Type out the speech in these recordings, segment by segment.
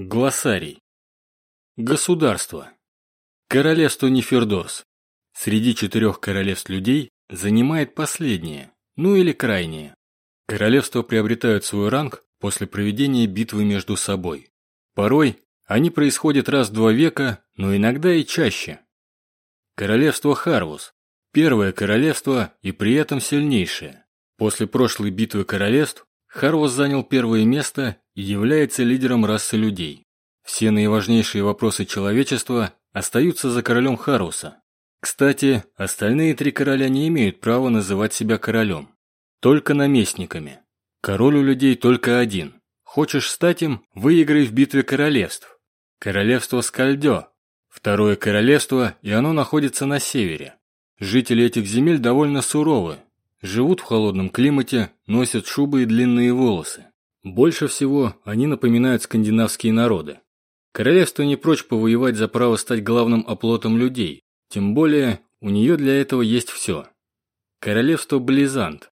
Глоссарий. Государство. Королевство Нефердорс. Среди четырех королевств людей занимает последнее, ну или крайнее. Королевства приобретают свой ранг после проведения битвы между собой. Порой они происходят раз в два века, но иногда и чаще. Королевство Харвус. Первое королевство и при этом сильнейшее. После прошлой битвы королевств Харвус занял первое место и является лидером расы людей. Все наиважнейшие вопросы человечества остаются за королем Харуса. Кстати, остальные три короля не имеют права называть себя королем. Только наместниками. Король у людей только один. Хочешь стать им – выиграй в битве королевств. Королевство Скальдё. Второе королевство, и оно находится на севере. Жители этих земель довольно суровы. Живут в холодном климате, носят шубы и длинные волосы. Больше всего они напоминают скандинавские народы. Королевство не прочь повоевать за право стать главным оплотом людей, тем более у нее для этого есть все. Королевство Близант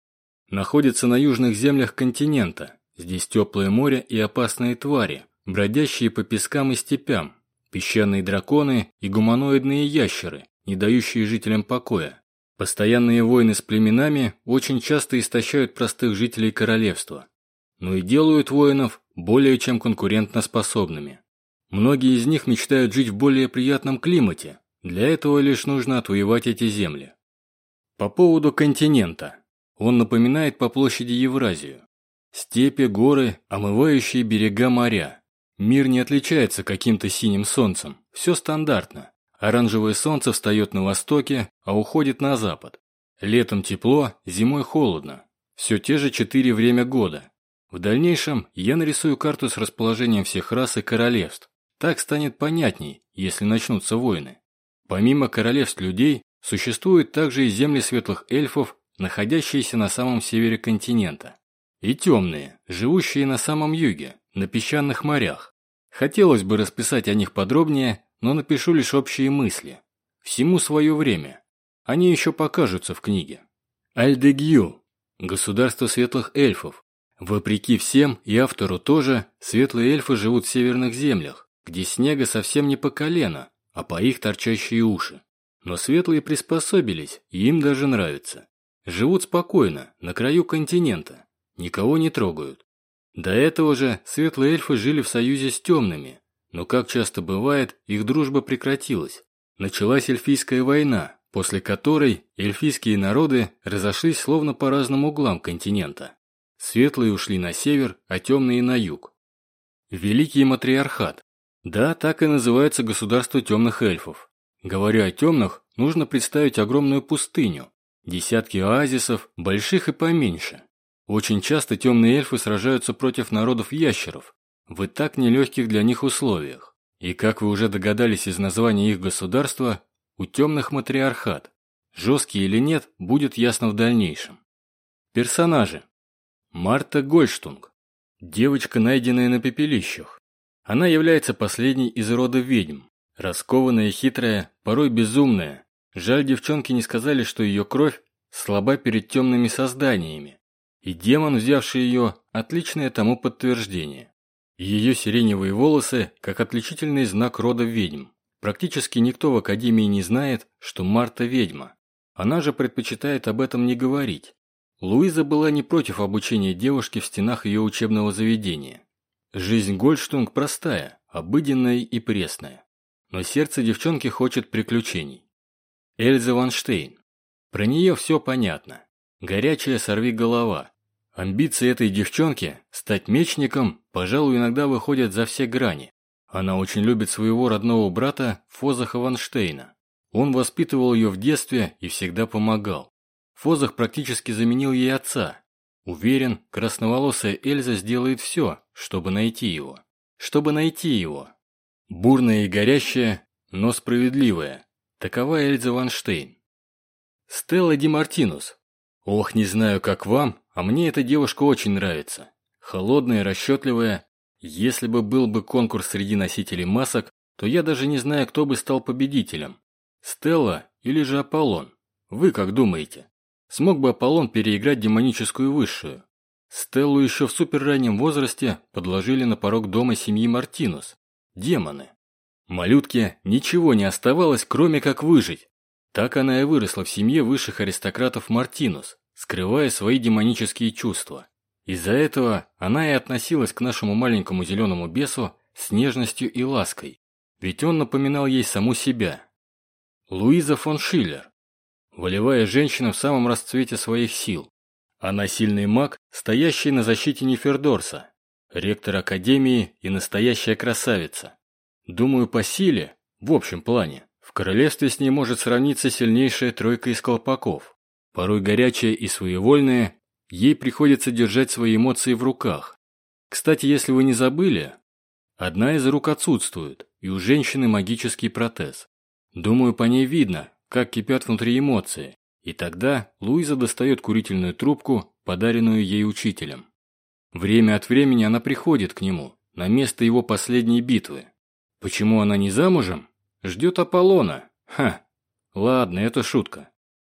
находится на южных землях континента. Здесь теплое море и опасные твари, бродящие по пескам и степям, песчаные драконы и гуманоидные ящеры, не дающие жителям покоя. Постоянные войны с племенами очень часто истощают простых жителей королевства но и делают воинов более чем конкурентноспособными. Многие из них мечтают жить в более приятном климате, для этого лишь нужно отвоевать эти земли. По поводу континента. Он напоминает по площади Евразию. Степи, горы, омывающие берега моря. Мир не отличается каким-то синим солнцем, все стандартно. Оранжевое солнце встает на востоке, а уходит на запад. Летом тепло, зимой холодно. Все те же четыре время года. В дальнейшем я нарисую карту с расположением всех рас и королевств. Так станет понятней, если начнутся войны. Помимо королевств людей, существуют также и земли светлых эльфов, находящиеся на самом севере континента. И темные, живущие на самом юге, на песчаных морях. Хотелось бы расписать о них подробнее, но напишу лишь общие мысли. Всему свое время. Они еще покажутся в книге. Альдегью. Государство светлых эльфов, Вопреки всем, и автору тоже, светлые эльфы живут в северных землях, где снега совсем не по колено, а по их торчащие уши. Но светлые приспособились, и им даже нравится. Живут спокойно, на краю континента, никого не трогают. До этого же светлые эльфы жили в союзе с темными, но, как часто бывает, их дружба прекратилась. Началась эльфийская война, после которой эльфийские народы разошлись словно по разным углам континента. Светлые ушли на север, а темные на юг. Великий матриархат. Да, так и называется государство темных эльфов. Говоря о темных, нужно представить огромную пустыню. Десятки оазисов, больших и поменьше. Очень часто темные эльфы сражаются против народов ящеров, в и так нелегких для них условиях. И как вы уже догадались из названия их государства, у темных матриархат. Жесткий или нет, будет ясно в дальнейшем. Персонажи. Марта Гольштунг. Девочка, найденная на пепелищах. Она является последней из рода ведьм. Раскованная, хитрая, порой безумная. Жаль, девчонки не сказали, что ее кровь слаба перед темными созданиями. И демон, взявший ее, отличное тому подтверждение. Ее сиреневые волосы, как отличительный знак рода ведьм. Практически никто в Академии не знает, что Марта ведьма. Она же предпочитает об этом не говорить. Луиза была не против обучения девушки в стенах ее учебного заведения. Жизнь Гольдштунг простая, обыденная и пресная. Но сердце девчонки хочет приключений. Эльза Ванштейн. Про нее все понятно. Горячая сорви голова. Амбиции этой девчонки стать мечником, пожалуй, иногда выходят за все грани. Она очень любит своего родного брата Фозаха Ванштейна. Он воспитывал ее в детстве и всегда помогал. Фозах практически заменил ей отца. Уверен, красноволосая Эльза сделает все, чтобы найти его. Чтобы найти его. Бурная и горящая, но справедливая. Такова Эльза Ванштейн. Стелла Ди Мартинус. Ох, не знаю, как вам, а мне эта девушка очень нравится. Холодная, расчетливая. Если бы был бы конкурс среди носителей масок, то я даже не знаю, кто бы стал победителем. Стелла или же Аполлон? Вы как думаете? Смог бы Аполлон переиграть демоническую высшую? Стеллу еще в суперраннем возрасте подложили на порог дома семьи Мартинус. Демоны. Малютке ничего не оставалось, кроме как выжить. Так она и выросла в семье высших аристократов Мартинус, скрывая свои демонические чувства. Из-за этого она и относилась к нашему маленькому зеленому бесу с нежностью и лаской, ведь он напоминал ей саму себя. Луиза фон Шиллер. Волевая женщина в самом расцвете своих сил. Она сильный маг, стоящий на защите Нефердорса, ректор Академии и настоящая красавица. Думаю, по силе, в общем плане, в королевстве с ней может сравниться сильнейшая тройка из колпаков. Порой горячая и своевольная, ей приходится держать свои эмоции в руках. Кстати, если вы не забыли, одна из рук отсутствует, и у женщины магический протез. Думаю, по ней видно, как кипят внутри эмоции. И тогда Луиза достает курительную трубку, подаренную ей учителем. Время от времени она приходит к нему, на место его последней битвы. Почему она не замужем? Ждет Аполлона. Ха. Ладно, это шутка.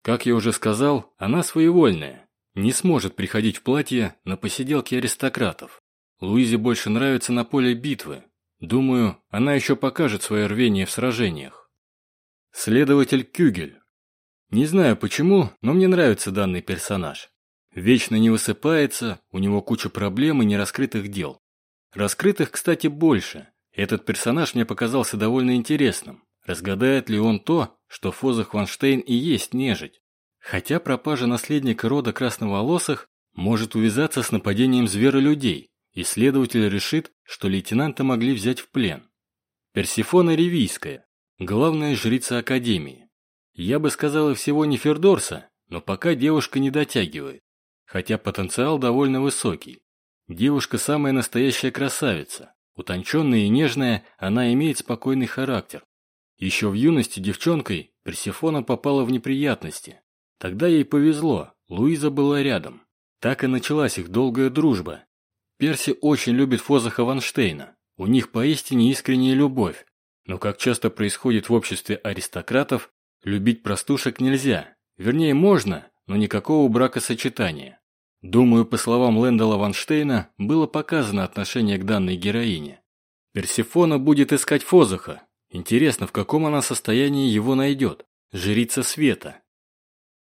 Как я уже сказал, она своевольная. Не сможет приходить в платье на посиделки аристократов. Луизе больше нравится на поле битвы. Думаю, она еще покажет свое рвение в сражениях. Следователь Кюгель. Не знаю почему, но мне нравится данный персонаж. Вечно не высыпается, у него куча проблем и нераскрытых дел. Раскрытых, кстати, больше. Этот персонаж мне показался довольно интересным. Разгадает ли он то, что Фозах Ванштейн и есть нежить? Хотя пропажа наследника рода красноволосых может увязаться с нападением зверолюдей, и следователь решит, что лейтенанта могли взять в плен. Персифона Ревийская, главная жрица Академии. Я бы сказала всего не Фердорса, но пока девушка не дотягивает, хотя потенциал довольно высокий. Девушка самая настоящая красавица, Утонченная и нежная, она имеет спокойный характер. Еще в юности девчонкой Персифона попала в неприятности. Тогда ей повезло, Луиза была рядом. Так и началась их долгая дружба. Перси очень любит Фозаха Ванштейна. У них поистине искренняя любовь. Но как часто происходит в обществе аристократов, любить простушек нельзя. Вернее, можно, но никакого бракосочетания. Думаю, по словам Лэндала Ванштейна, было показано отношение к данной героине. Персифона будет искать Фозаха. Интересно, в каком она состоянии его найдет. Жрица света.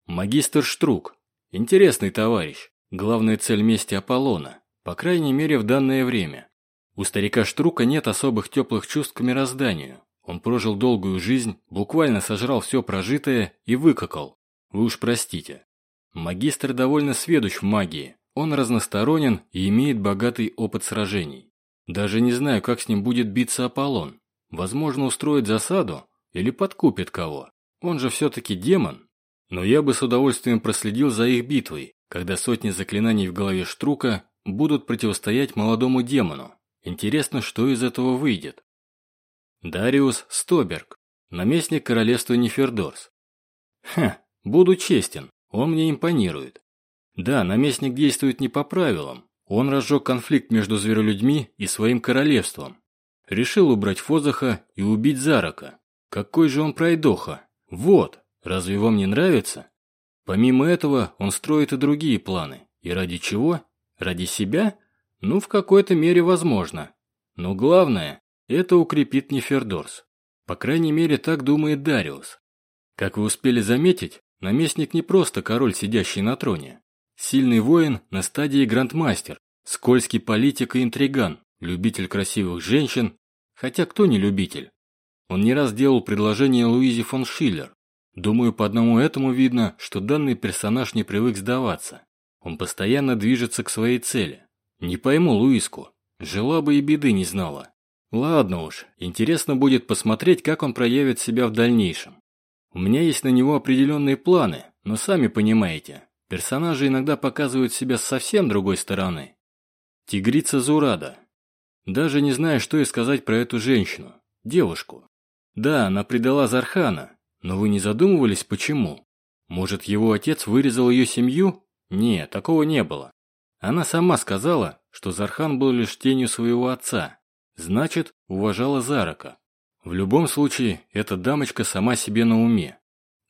Магистр Штрук. Интересный товарищ. Главная цель мести Аполлона. По крайней мере, в данное время. У старика Штрука нет особых теплых чувств к мирозданию. Он прожил долгую жизнь, буквально сожрал все прожитое и выкакал. Вы уж простите. Магистр довольно сведущ в магии. Он разносторонен и имеет богатый опыт сражений. Даже не знаю, как с ним будет биться Аполлон. Возможно, устроит засаду или подкупит кого. Он же все-таки демон. Но я бы с удовольствием проследил за их битвой, когда сотни заклинаний в голове Штрука будут противостоять молодому демону. Интересно, что из этого выйдет. Дариус Стоберг, наместник королевства Нефердорс. Ха, буду честен, он мне импонирует. Да, наместник действует не по правилам. Он разжег конфликт между зверолюдьми и своим королевством. Решил убрать Фозаха и убить Зарака. Какой же он пройдоха. Вот, разве вам не нравится? Помимо этого, он строит и другие планы. И ради чего? Ради себя? Ну, в какой-то мере возможно. Но главное, это укрепит Нефердорс. По крайней мере, так думает Дариус. Как вы успели заметить, Наместник не просто король, сидящий на троне. Сильный воин на стадии грандмастер, скользкий политик и интриган, любитель красивых женщин, хотя кто не любитель. Он не раз делал предложение Луизе фон Шиллер. Думаю, по одному этому видно, что данный персонаж не привык сдаваться. Он постоянно движется к своей цели. Не пойму Луиску. Жила бы и беды не знала. Ладно уж, интересно будет посмотреть, как он проявит себя в дальнейшем. У меня есть на него определенные планы, но сами понимаете, персонажи иногда показывают себя с совсем другой стороны. Тигрица Зурада. Даже не знаю, что и сказать про эту женщину, девушку. Да, она предала Зархана, но вы не задумывались, почему? Может, его отец вырезал ее семью? Нет, такого не было. Она сама сказала, что Зархан был лишь тенью своего отца, значит, уважала Зарака. В любом случае, эта дамочка сама себе на уме.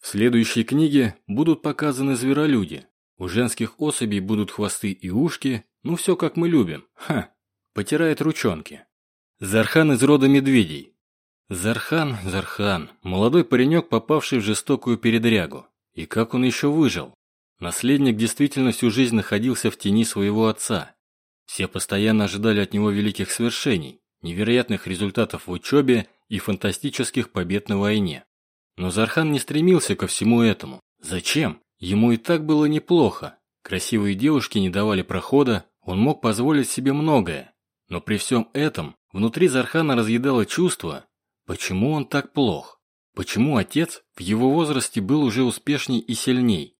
В следующей книге будут показаны зверолюди. У женских особей будут хвосты и ушки, ну все как мы любим. Ха! Потирает ручонки. Зархан из рода медведей. Зархан, Зархан, молодой паренек, попавший в жестокую передрягу. И как он еще выжил? Наследник действительно всю жизнь находился в тени своего отца. Все постоянно ожидали от него великих свершений, невероятных результатов в учебе и фантастических побед на войне. Но Зархан не стремился ко всему этому. Зачем? Ему и так было неплохо. Красивые девушки не давали прохода, он мог позволить себе многое. Но при всем этом внутри Зархана разъедало чувство, почему он так плох. Почему отец в его возрасте был уже успешней и сильней?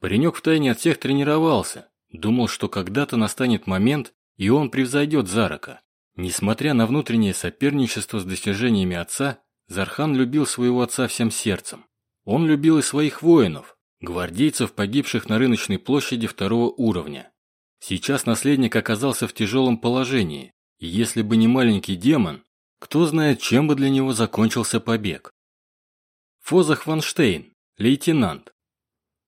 Паренек втайне от всех тренировался, думал, что когда-то настанет момент, и он превзойдет Зарака. Несмотря на внутреннее соперничество с достижениями отца, Зархан любил своего отца всем сердцем. Он любил и своих воинов, гвардейцев, погибших на рыночной площади второго уровня. Сейчас наследник оказался в тяжелом положении, и если бы не маленький демон, кто знает, чем бы для него закончился побег. Фозах Ванштейн, лейтенант,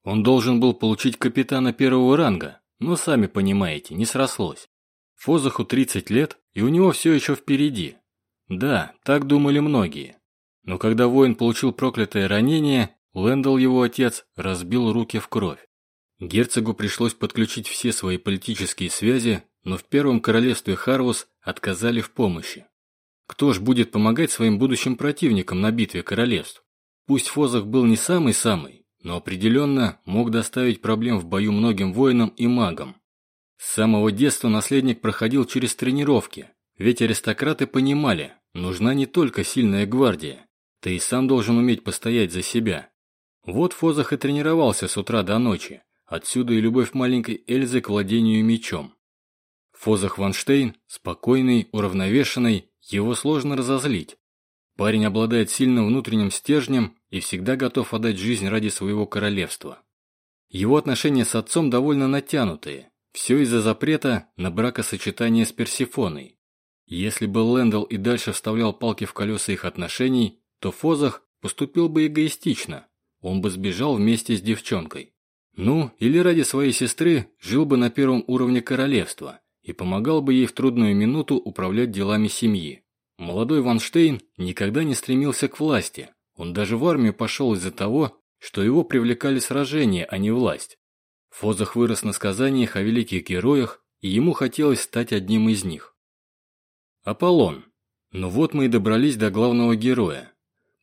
он должен был получить капитана первого ранга, но, сами понимаете, не срослось. Фозаху 30 лет, и у него все еще впереди. Да, так думали многие. Но когда воин получил проклятое ранение, Лэндал, его отец, разбил руки в кровь. Герцогу пришлось подключить все свои политические связи, но в Первом Королевстве Харвус отказали в помощи. Кто ж будет помогать своим будущим противникам на битве королевств? Пусть Фозах был не самый-самый, но определенно мог доставить проблем в бою многим воинам и магам. С самого детства наследник проходил через тренировки, ведь аристократы понимали, нужна не только сильная гвардия, ты и сам должен уметь постоять за себя. Вот Фозах и тренировался с утра до ночи, отсюда и любовь маленькой Эльзы к владению мечом. Фозах Ванштейн, спокойный, уравновешенный, его сложно разозлить. Парень обладает сильным внутренним стержнем и всегда готов отдать жизнь ради своего королевства. Его отношения с отцом довольно натянутые, все из-за запрета на бракосочетание с Персифоной. Если бы Лэндалл и дальше вставлял палки в колеса их отношений, то Фозах поступил бы эгоистично, он бы сбежал вместе с девчонкой. Ну, или ради своей сестры жил бы на первом уровне королевства и помогал бы ей в трудную минуту управлять делами семьи. Молодой Ванштейн никогда не стремился к власти, он даже в армию пошел из-за того, что его привлекали сражения, а не власть. Фозах вырос на сказаниях о великих героях, и ему хотелось стать одним из них. Аполлон. Ну вот мы и добрались до главного героя.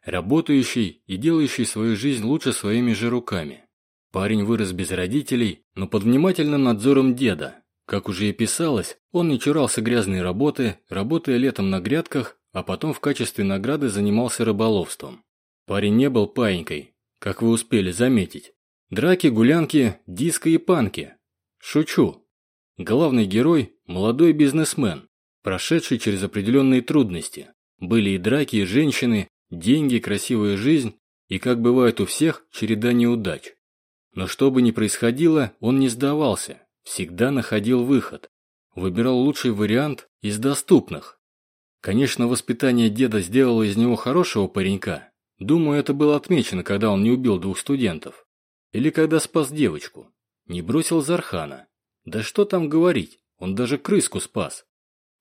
Работающий и делающий свою жизнь лучше своими же руками. Парень вырос без родителей, но под внимательным надзором деда. Как уже и писалось, он не чурался грязной работы, работая летом на грядках, а потом в качестве награды занимался рыболовством. Парень не был паинькой, как вы успели заметить. Драки, гулянки, диско и панки. Шучу. Главный герой – молодой бизнесмен, прошедший через определенные трудности. Были и драки, и женщины, деньги, красивая жизнь и, как бывает у всех, череда неудач. Но что бы ни происходило, он не сдавался, всегда находил выход. Выбирал лучший вариант из доступных. Конечно, воспитание деда сделало из него хорошего паренька, Думаю, это было отмечено, когда он не убил двух студентов. Или когда спас девочку. Не бросил Зархана. Да что там говорить, он даже крыску спас.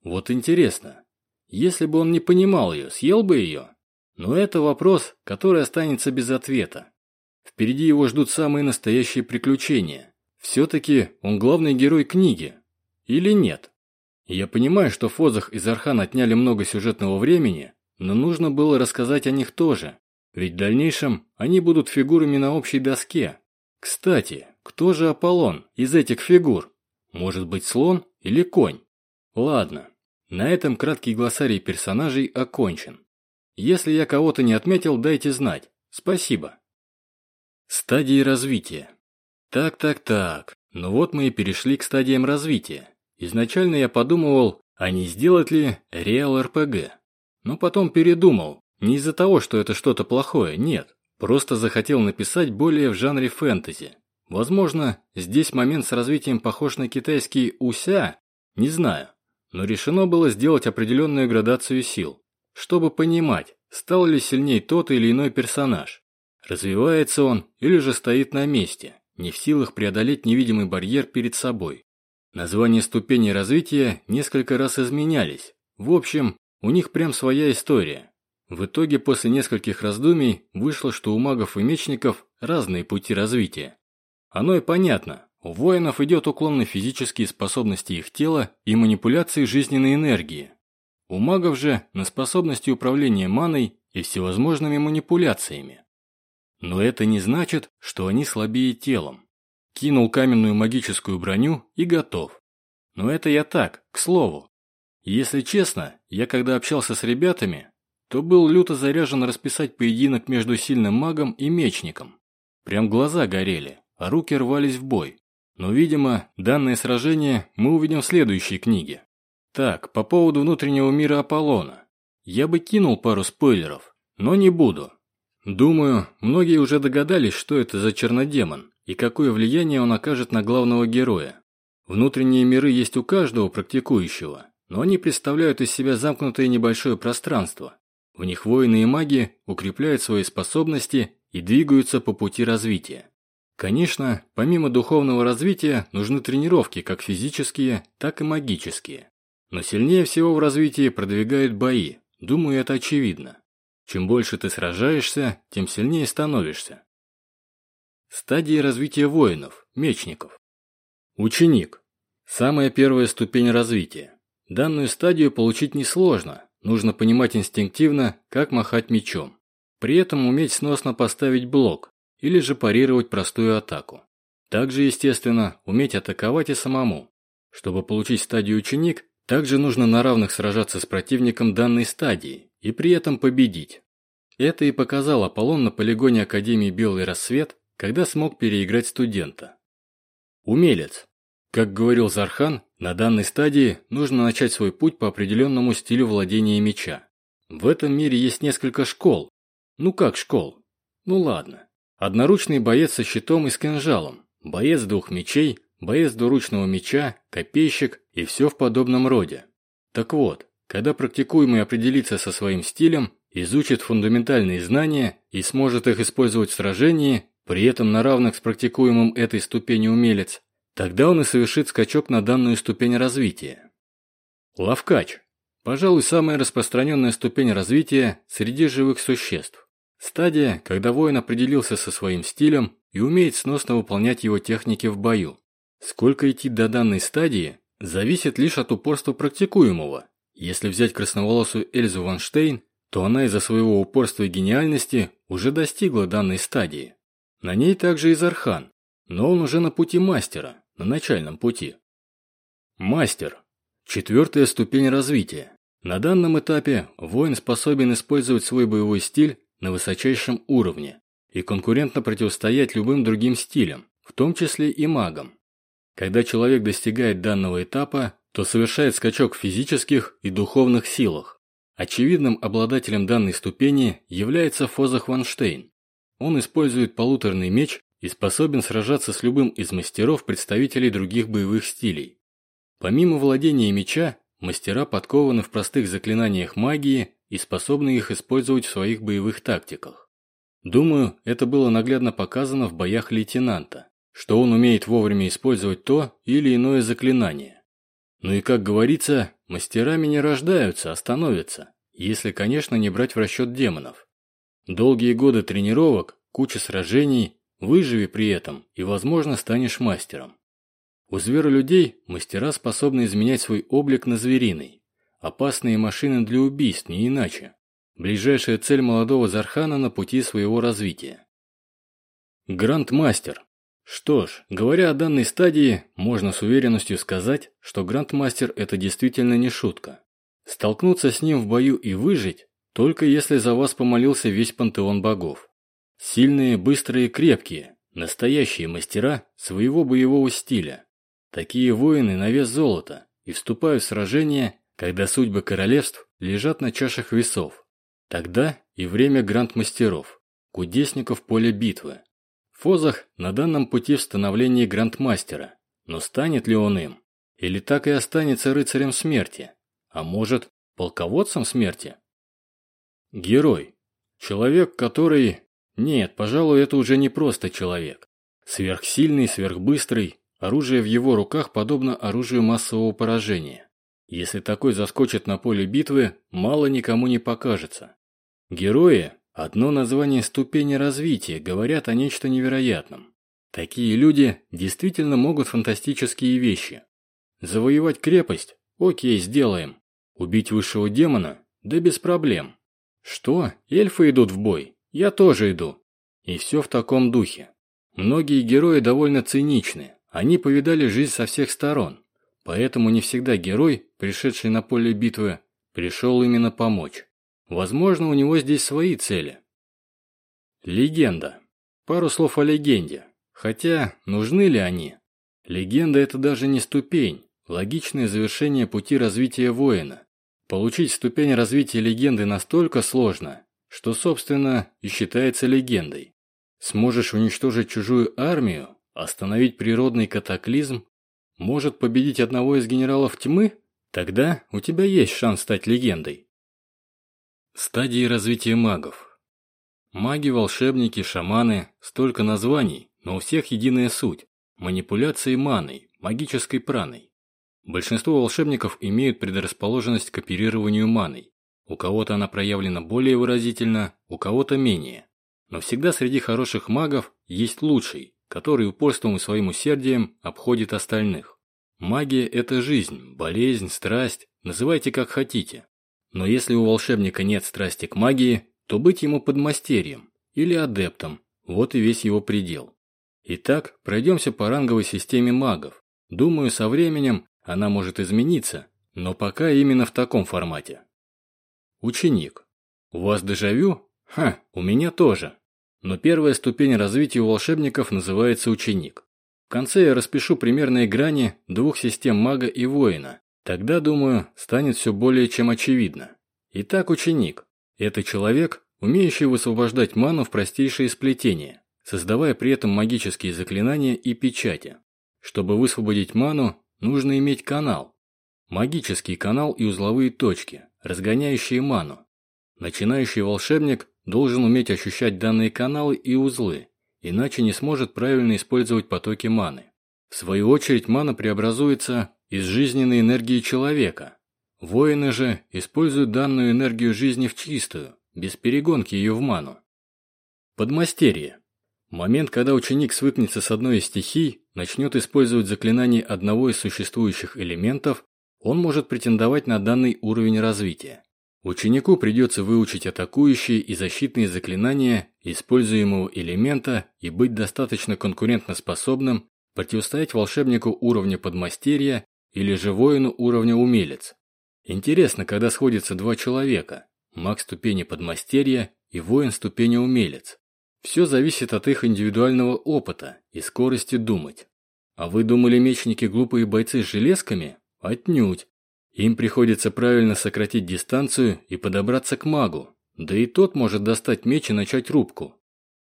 Вот интересно, если бы он не понимал ее, съел бы ее? Но это вопрос, который останется без ответа. Впереди его ждут самые настоящие приключения. Все-таки он главный герой книги. Или нет? Я понимаю, что Фозах и Зархан отняли много сюжетного времени, но нужно было рассказать о них тоже. Ведь в дальнейшем они будут фигурами на общей доске. Кстати, кто же Аполлон из этих фигур? Может быть слон или конь? Ладно, на этом краткий глоссарий персонажей окончен. Если я кого-то не отметил, дайте знать. Спасибо. Стадии развития. Так-так-так, ну вот мы и перешли к стадиям развития. Изначально я подумывал, а не сделать ли Real RPG. Но потом передумал, не из-за того, что это что-то плохое, нет. Просто захотел написать более в жанре фэнтези. Возможно, здесь момент с развитием похож на китайский «уся», не знаю. Но решено было сделать определенную градацию сил, чтобы понимать, стал ли сильней тот или иной персонаж. Развивается он или же стоит на месте, не в силах преодолеть невидимый барьер перед собой. Названия ступеней развития несколько раз изменялись. В общем, у них прям своя история. В итоге после нескольких раздумий вышло, что у магов и мечников разные пути развития. Оно и понятно. У воинов идет уклон на физические способности их тела и манипуляции жизненной энергии. У магов же на способности управления маной и всевозможными манипуляциями. Но это не значит, что они слабее телом. Кинул каменную магическую броню и готов. Но это я так, к слову. Если честно, я когда общался с ребятами, то был люто заряжен расписать поединок между сильным магом и мечником. Прям глаза горели, а руки рвались в бой. Но, видимо, данное сражение мы увидим в следующей книге. Так, по поводу внутреннего мира Аполлона. Я бы кинул пару спойлеров, но не буду. Думаю, многие уже догадались, что это за чернодемон и какое влияние он окажет на главного героя. Внутренние миры есть у каждого практикующего, но они представляют из себя замкнутое небольшое пространство. В них воины и маги укрепляют свои способности и двигаются по пути развития. Конечно, помимо духовного развития нужны тренировки как физические, так и магические. Но сильнее всего в развитии продвигают бои, думаю, это очевидно. Чем больше ты сражаешься, тем сильнее становишься. Стадии развития воинов, мечников. Ученик. Самая первая ступень развития. Данную стадию получить несложно, нужно понимать инстинктивно, как махать мечом. При этом уметь сносно поставить блок, или же парировать простую атаку. Также, естественно, уметь атаковать и самому. Чтобы получить стадию ученик, также нужно на равных сражаться с противником данной стадии и при этом победить. Это и показал Аполлон на полигоне Академии Белый Рассвет когда смог переиграть студента. Умелец. Как говорил Зархан, на данной стадии нужно начать свой путь по определенному стилю владения меча. В этом мире есть несколько школ. Ну как школ? Ну ладно. Одноручный боец со щитом и с кинжалом, боец двух мечей, боец двуручного меча, копейщик и все в подобном роде. Так вот, когда практикуемый определится со своим стилем, изучит фундаментальные знания и сможет их использовать в сражении, при этом на равных с практикуемым этой ступени умелец, тогда он и совершит скачок на данную ступень развития. Лавкач. Пожалуй, самая распространенная ступень развития среди живых существ. Стадия, когда воин определился со своим стилем и умеет сносно выполнять его техники в бою. Сколько идти до данной стадии, зависит лишь от упорства практикуемого. Если взять красноволосую Эльзу Ванштейн, то она из-за своего упорства и гениальности уже достигла данной стадии. На ней также и Зархан, но он уже на пути мастера, на начальном пути. Мастер. Четвертая ступень развития. На данном этапе воин способен использовать свой боевой стиль на высочайшем уровне и конкурентно противостоять любым другим стилям, в том числе и магам. Когда человек достигает данного этапа, то совершает скачок в физических и духовных силах. Очевидным обладателем данной ступени является Фозах Ванштейн, он использует полуторный меч и способен сражаться с любым из мастеров представителей других боевых стилей. Помимо владения меча, мастера подкованы в простых заклинаниях магии и способны их использовать в своих боевых тактиках. Думаю, это было наглядно показано в боях лейтенанта, что он умеет вовремя использовать то или иное заклинание. Ну и как говорится, мастерами не рождаются, а становятся, если, конечно, не брать в расчет демонов. Долгие годы тренировок, куча сражений, выживи при этом и, возможно, станешь мастером. У зверолюдей мастера способны изменять свой облик на звериный. Опасные машины для убийств, не иначе. Ближайшая цель молодого Зархана на пути своего развития. Грандмастер. Что ж, говоря о данной стадии, можно с уверенностью сказать, что Грандмастер – это действительно не шутка. Столкнуться с ним в бою и выжить только если за вас помолился весь пантеон богов. Сильные, быстрые, крепкие, настоящие мастера своего боевого стиля. Такие воины на вес золота и вступают в сражения, когда судьбы королевств лежат на чашах весов. Тогда и время гранд-мастеров, кудесников поля битвы. Фозах на данном пути в становлении грандмастера, но станет ли он им? Или так и останется рыцарем смерти? А может, полководцем смерти? Герой. Человек, который... Нет, пожалуй, это уже не просто человек. Сверхсильный, сверхбыстрый, оружие в его руках подобно оружию массового поражения. Если такой заскочит на поле битвы, мало никому не покажется. Герои – одно название ступени развития, говорят о нечто невероятном. Такие люди действительно могут фантастические вещи. Завоевать крепость? Окей, сделаем. Убить высшего демона? Да без проблем. Что? Эльфы идут в бой? Я тоже иду. И все в таком духе. Многие герои довольно циничны. Они повидали жизнь со всех сторон. Поэтому не всегда герой, пришедший на поле битвы, пришел именно помочь. Возможно, у него здесь свои цели. Легенда. Пару слов о легенде. Хотя, нужны ли они? Легенда – это даже не ступень, логичное завершение пути развития воина. Получить ступень развития легенды настолько сложно, что, собственно, и считается легендой. Сможешь уничтожить чужую армию, остановить природный катаклизм, может победить одного из генералов тьмы? Тогда у тебя есть шанс стать легендой. Стадии развития магов. Маги, волшебники, шаманы – столько названий, но у всех единая суть – манипуляции маной, магической праной. Большинство волшебников имеют предрасположенность к оперированию маной. У кого-то она проявлена более выразительно, у кого-то менее. Но всегда среди хороших магов есть лучший, который упорством и своим усердием обходит остальных. Магия – это жизнь, болезнь, страсть, называйте как хотите. Но если у волшебника нет страсти к магии, то быть ему подмастерьем или адептом – вот и весь его предел. Итак, пройдемся по ранговой системе магов. Думаю, со временем она может измениться, но пока именно в таком формате. Ученик. У вас дежавю? Ха, у меня тоже. Но первая ступень развития у волшебников называется ученик. В конце я распишу примерные грани двух систем мага и воина. Тогда, думаю, станет все более чем очевидно. Итак, ученик. Это человек, умеющий высвобождать ману в простейшие сплетения создавая при этом магические заклинания и печати. Чтобы высвободить ману, нужно иметь канал. Магический канал и узловые точки, разгоняющие ману. Начинающий волшебник должен уметь ощущать данные каналы и узлы, иначе не сможет правильно использовать потоки маны. В свою очередь мана преобразуется из жизненной энергии человека. Воины же используют данную энергию жизни в чистую, без перегонки ее в ману. Подмастерье. Момент, когда ученик свыкнется с одной из стихий, начнет использовать заклинание одного из существующих элементов, он может претендовать на данный уровень развития. Ученику придется выучить атакующие и защитные заклинания используемого элемента и быть достаточно конкурентоспособным противостоять волшебнику уровня подмастерья или же воину уровня умелец. Интересно, когда сходятся два человека, маг ступени подмастерья и воин ступени умелец. Все зависит от их индивидуального опыта и скорости думать. А вы думали, мечники глупые бойцы с железками? Отнюдь. Им приходится правильно сократить дистанцию и подобраться к магу. Да и тот может достать меч и начать рубку.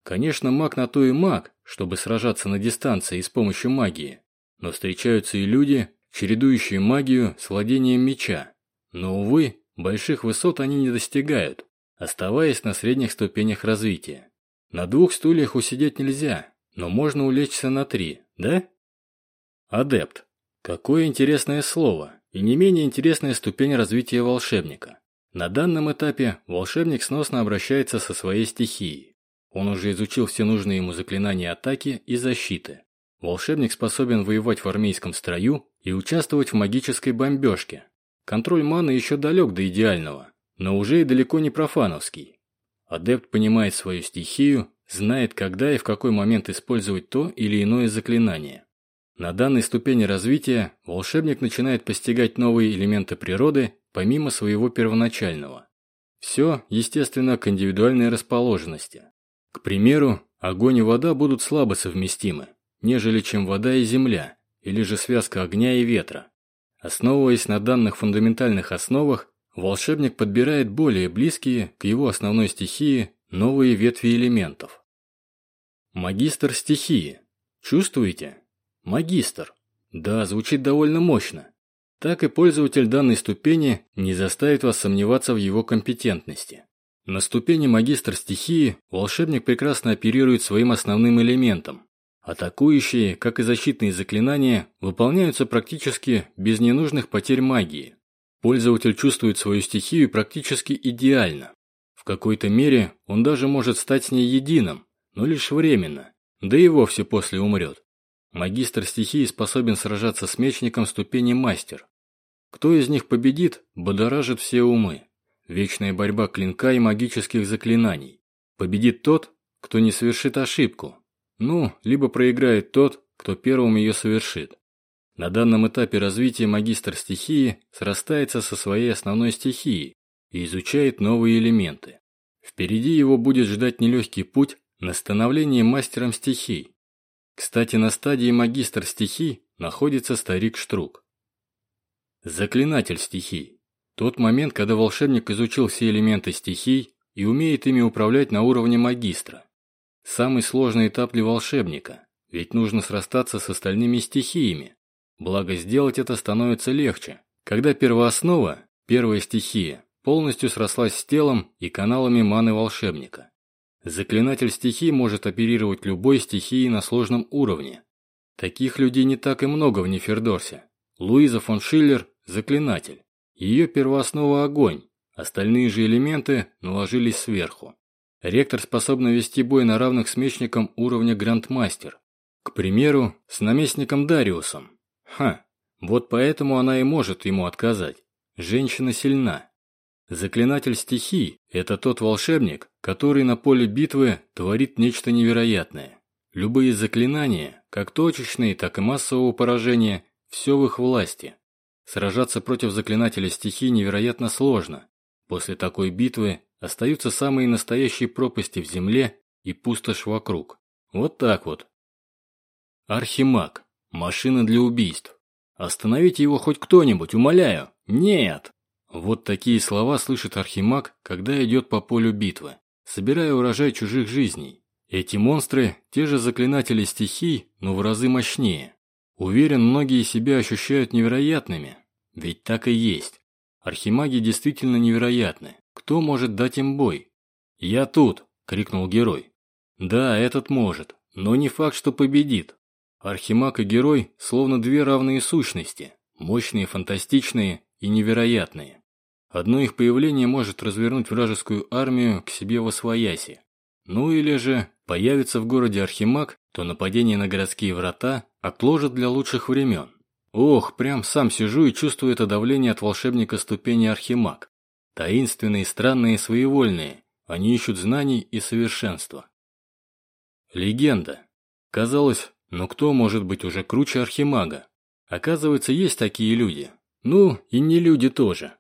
Конечно, маг на то и маг, чтобы сражаться на дистанции и с помощью магии. Но встречаются и люди, чередующие магию с владением меча. Но, увы, больших высот они не достигают, оставаясь на средних ступенях развития. На двух стульях усидеть нельзя, но можно улечься на три, да? Адепт. Какое интересное слово, и не менее интересная ступень развития волшебника. На данном этапе волшебник сносно обращается со своей стихией. Он уже изучил все нужные ему заклинания атаки и защиты. Волшебник способен воевать в армейском строю и участвовать в магической бомбежке. Контроль маны еще далек до идеального, но уже и далеко не профановский. Адепт понимает свою стихию, знает, когда и в какой момент использовать то или иное заклинание. На данной ступени развития волшебник начинает постигать новые элементы природы помимо своего первоначального. Все, естественно, к индивидуальной расположенности. К примеру, огонь и вода будут слабо совместимы, нежели чем вода и земля, или же связка огня и ветра. Основываясь на данных фундаментальных основах, волшебник подбирает более близкие к его основной стихии новые ветви элементов. Магистр стихии. Чувствуете? Магистр. Да, звучит довольно мощно. Так и пользователь данной ступени не заставит вас сомневаться в его компетентности. На ступени магистр стихии волшебник прекрасно оперирует своим основным элементом. Атакующие, как и защитные заклинания, выполняются практически без ненужных потерь магии. Пользователь чувствует свою стихию практически идеально. В какой-то мере он даже может стать с ней единым, но лишь временно, да и вовсе после умрет. Магистр стихии способен сражаться с мечником ступени мастер. Кто из них победит, будоражит все умы. Вечная борьба клинка и магических заклинаний. Победит тот, кто не совершит ошибку, ну, либо проиграет тот, кто первым ее совершит. На данном этапе развития магистр стихии срастается со своей основной стихией и изучает новые элементы. Впереди его будет ждать нелегкий путь на становление мастером стихий. Кстати, на стадии магистр стихий находится старик Штрук. Заклинатель стихий. Тот момент, когда волшебник изучил все элементы стихий и умеет ими управлять на уровне магистра. Самый сложный этап для волшебника, ведь нужно срастаться с остальными стихиями. Благо сделать это становится легче, когда первооснова, первая стихия, полностью срослась с телом и каналами маны волшебника. Заклинатель стихий может оперировать любой стихией на сложном уровне. Таких людей не так и много в Нефердорсе. Луиза фон Шиллер – заклинатель. Ее первооснова – огонь, остальные же элементы наложились сверху. Ректор способна вести бой на равных с мечником уровня Грандмастер. К примеру, с наместником Дариусом. Ха, вот поэтому она и может ему отказать. Женщина сильна. Заклинатель стихий – это тот волшебник, который на поле битвы творит нечто невероятное. Любые заклинания, как точечные, так и массового поражения, все в их власти. Сражаться против заклинателя стихий невероятно сложно. После такой битвы остаются самые настоящие пропасти в земле и пустошь вокруг. Вот так вот. Архимаг. Машина для убийств. Остановите его хоть кто-нибудь, умоляю. Нет! Вот такие слова слышит Архимаг, когда идет по полю битвы, собирая урожай чужих жизней. Эти монстры – те же заклинатели стихий, но в разы мощнее. Уверен, многие себя ощущают невероятными. Ведь так и есть. Архимаги действительно невероятны. Кто может дать им бой? «Я тут!» – крикнул герой. «Да, этот может, но не факт, что победит. Архимаг и герой словно две равные сущности, мощные, фантастичные и невероятные. Одно их появление может развернуть вражескую армию к себе во свояси. Ну или же появится в городе Архимаг, то нападение на городские врата отложат для лучших времен. Ох, прям сам сижу и чувствую это давление от волшебника ступени Архимаг. Таинственные, странные, своевольные. Они ищут знаний и совершенства. Легенда. Казалось, ну кто может быть уже круче Архимага? Оказывается, есть такие люди. Ну, и не люди тоже.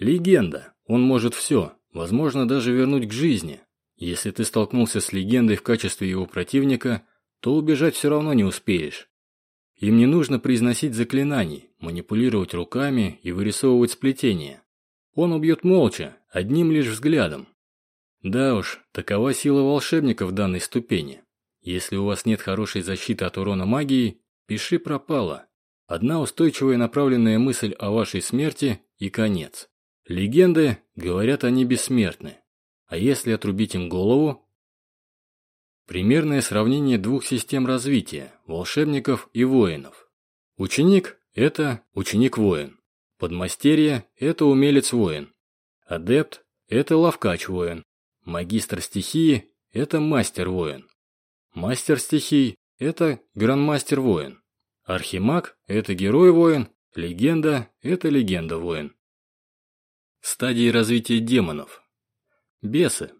Легенда. Он может все, возможно, даже вернуть к жизни. Если ты столкнулся с легендой в качестве его противника, то убежать все равно не успеешь. Им не нужно произносить заклинаний, манипулировать руками и вырисовывать сплетения. Он убьет молча, одним лишь взглядом. Да уж, такова сила волшебника в данной ступени. Если у вас нет хорошей защиты от урона магии, пиши пропало. Одна устойчивая направленная мысль о вашей смерти и конец. Легенды, говорят, они бессмертны. А если отрубить им голову? Примерное сравнение двух систем развития – волшебников и воинов. Ученик – это ученик-воин. Подмастерье – это умелец-воин. Адепт – это ловкач-воин. Магистр стихии – это мастер-воин. Мастер стихий – это грандмастер-воин. Архимаг – это герой-воин. Легенда – это легенда-воин. Стадии развития демонов. Бесы.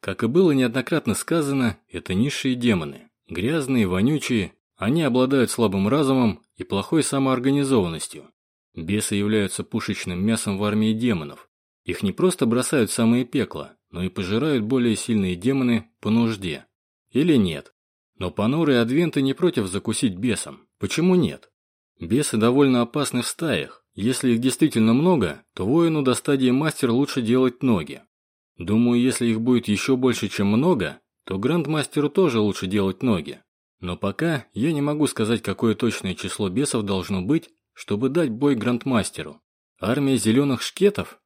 Как и было неоднократно сказано, это низшие демоны. Грязные, вонючие, они обладают слабым разумом и плохой самоорганизованностью. Бесы являются пушечным мясом в армии демонов. Их не просто бросают в самое пекло, но и пожирают более сильные демоны по нужде. Или нет. Но понуры и адвенты не против закусить бесом. Почему нет? Бесы довольно опасны в стаях. Если их действительно много, то воину до стадии мастер лучше делать ноги. Думаю, если их будет еще больше, чем много, то грандмастеру тоже лучше делать ноги. Но пока я не могу сказать, какое точное число бесов должно быть, чтобы дать бой грандмастеру. Армия зеленых шкетов?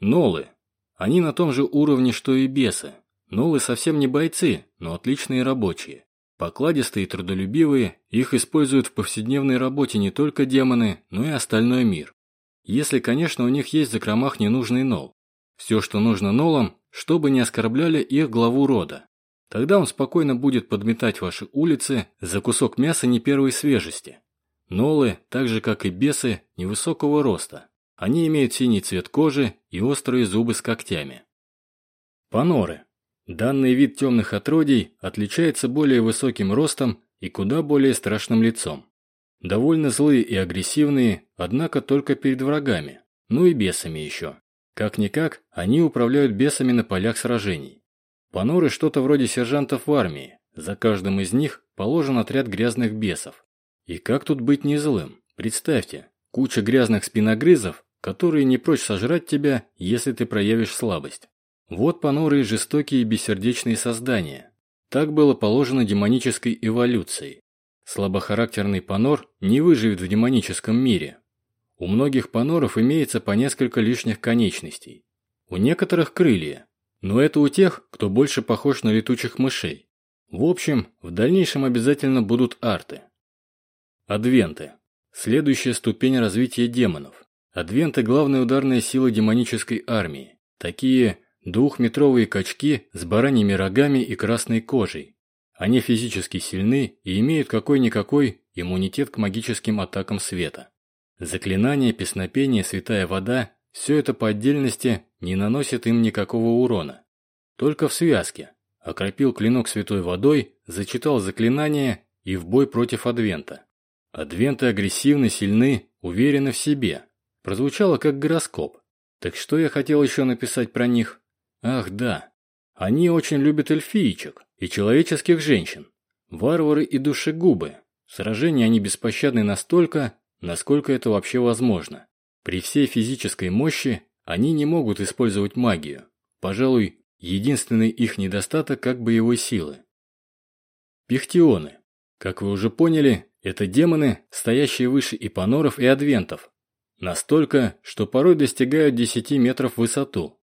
Нолы. Они на том же уровне, что и бесы. Нолы совсем не бойцы, но отличные рабочие. Покладистые и трудолюбивые, их используют в повседневной работе не только демоны, но и остальной мир. Если, конечно, у них есть в закромах ненужный нол. Все, что нужно нолам, чтобы не оскорбляли их главу рода. Тогда он спокойно будет подметать ваши улицы за кусок мяса не первой свежести. Нолы, так же как и бесы, невысокого роста. Они имеют синий цвет кожи и острые зубы с когтями. Паноры. Данный вид темных отродий отличается более высоким ростом и куда более страшным лицом. Довольно злые и агрессивные, однако только перед врагами, ну и бесами еще. Как-никак, они управляют бесами на полях сражений. Паноры что-то вроде сержантов в армии, за каждым из них положен отряд грязных бесов. И как тут быть не злым? Представьте, куча грязных спиногрызов, которые не прочь сожрать тебя, если ты проявишь слабость. Вот понурые жестокие и бессердечные создания. Так было положено демонической эволюцией. Слабохарактерный панор не выживет в демоническом мире. У многих паноров имеется по несколько лишних конечностей. У некоторых крылья. Но это у тех, кто больше похож на летучих мышей. В общем, в дальнейшем обязательно будут арты. Адвенты. Следующая ступень развития демонов. Адвенты – главная ударная сила демонической армии. Такие двухметровые качки с бараньими рогами и красной кожей. Они физически сильны и имеют какой-никакой иммунитет к магическим атакам света. Заклинания, песнопения, святая вода – все это по отдельности не наносит им никакого урона. Только в связке. Окропил клинок святой водой, зачитал заклинание и в бой против Адвента. Адвенты агрессивны, сильны, уверены в себе. Прозвучало как гороскоп. Так что я хотел еще написать про них? Ах, да. Они очень любят эльфиечек и человеческих женщин. Варвары и душегубы. В сражении они беспощадны настолько, насколько это вообще возможно. При всей физической мощи они не могут использовать магию. Пожалуй, единственный их недостаток как боевой силы. Пихтионы. Как вы уже поняли, это демоны, стоящие выше ипаноров и адвентов. Настолько, что порой достигают 10 метров в высоту.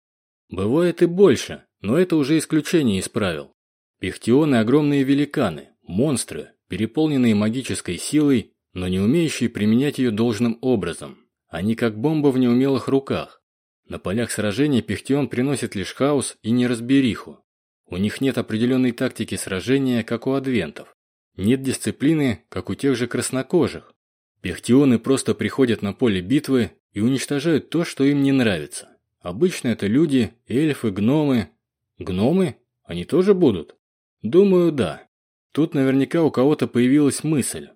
Бывает и больше, но это уже исключение из правил. Пихтионы – огромные великаны, монстры, переполненные магической силой, но не умеющие применять ее должным образом. Они как бомба в неумелых руках. На полях сражений Пихтион приносит лишь хаос и неразбериху. У них нет определенной тактики сражения, как у адвентов. Нет дисциплины, как у тех же краснокожих. Пехтионы просто приходят на поле битвы и уничтожают то, что им не нравится. Обычно это люди, эльфы, гномы. Гномы? Они тоже будут? Думаю, да. Тут наверняка у кого-то появилась мысль.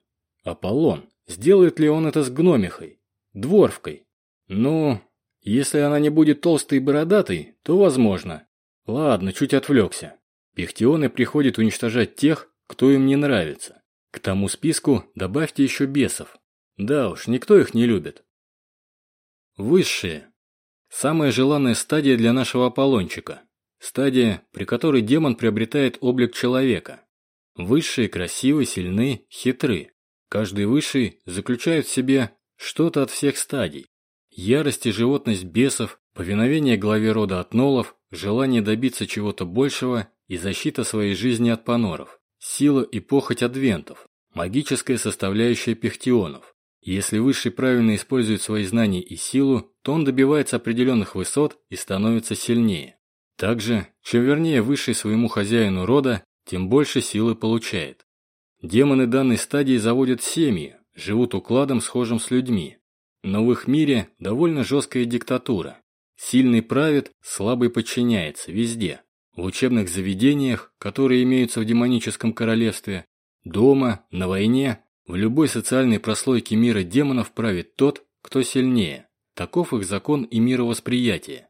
Аполлон, сделает ли он это с гномихой? Дворфкой? Ну, если она не будет толстой и бородатой, то возможно. Ладно, чуть отвлекся. Пехтионы приходят уничтожать тех, кто им не нравится. К тому списку добавьте еще бесов. Да уж, никто их не любит. Высшие. Самая желанная стадия для нашего Аполлончика. Стадия, при которой демон приобретает облик человека. Высшие красивы, сильны, хитры. Каждый высший заключает в себе что-то от всех стадий. Ярость и животность бесов, повиновение главе рода от нолов, желание добиться чего-то большего и защита своей жизни от паноров. Сила и похоть адвентов, магическая составляющая пехтионов. Если Высший правильно использует свои знания и силу, то он добивается определенных высот и становится сильнее. Также, чем вернее Высший своему хозяину рода, тем больше силы получает. Демоны данной стадии заводят семьи, живут укладом, схожим с людьми. Но в их мире довольно жесткая диктатура. Сильный правит, слабый подчиняется везде в учебных заведениях, которые имеются в демоническом королевстве, дома, на войне, в любой социальной прослойке мира демонов правит тот, кто сильнее. Таков их закон и мировосприятие.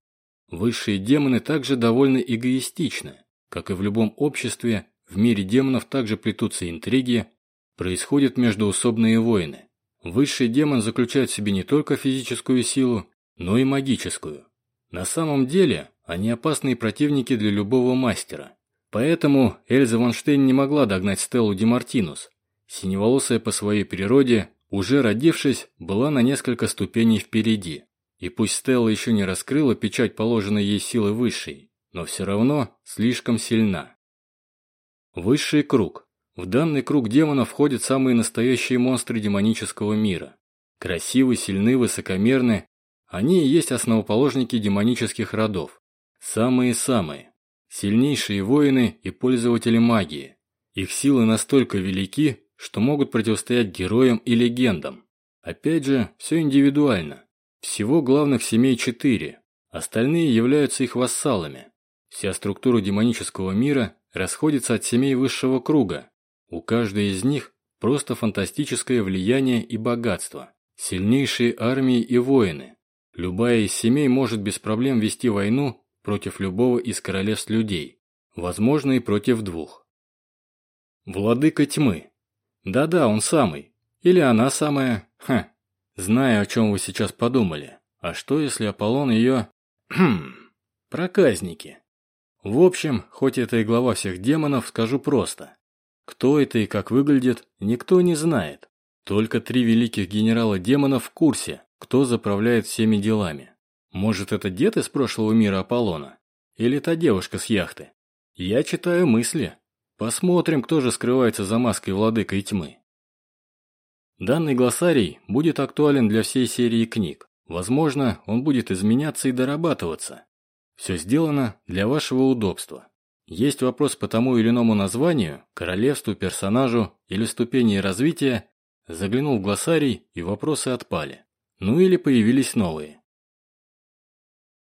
Высшие демоны также довольно эгоистичны. Как и в любом обществе, в мире демонов также плетутся интриги, происходят междуусобные войны. Высший демон заключает в себе не только физическую силу, но и магическую. На самом деле, они опасные противники для любого мастера. Поэтому Эльза Ванштейн не могла догнать Стеллу Демартинус. Синеволосая по своей природе, уже родившись, была на несколько ступеней впереди. И пусть Стелла еще не раскрыла печать положенной ей силы высшей, но все равно слишком сильна. Высший круг. В данный круг демонов входят самые настоящие монстры демонического мира. Красивы, сильны, высокомерны. Они и есть основоположники демонических родов. Самые-самые. Сильнейшие воины и пользователи магии. Их силы настолько велики, что могут противостоять героям и легендам. Опять же, все индивидуально. Всего главных семей четыре, остальные являются их вассалами. Вся структура демонического мира расходится от семей высшего круга. У каждой из них просто фантастическое влияние и богатство. Сильнейшие армии и воины. Любая из семей может без проблем вести войну против любого из королевств людей. Возможно, и против двух. Владыка тьмы. Да-да, он самый. Или она самая. Ха. Знаю, о чем вы сейчас подумали. А что, если Аполлон ее... Хм. Проказники. В общем, хоть это и глава всех демонов, скажу просто. Кто это и как выглядит, никто не знает. Только три великих генерала демонов в курсе, кто заправляет всеми делами. Может, это дед из прошлого мира Аполлона? Или та девушка с яхты? Я читаю мысли. Посмотрим, кто же скрывается за маской владыкой тьмы. Данный глоссарий будет актуален для всей серии книг. Возможно, он будет изменяться и дорабатываться. Все сделано для вашего удобства. Есть вопрос по тому или иному названию, королевству, персонажу или ступени развития, заглянул в глоссарий и вопросы отпали. Ну или появились новые.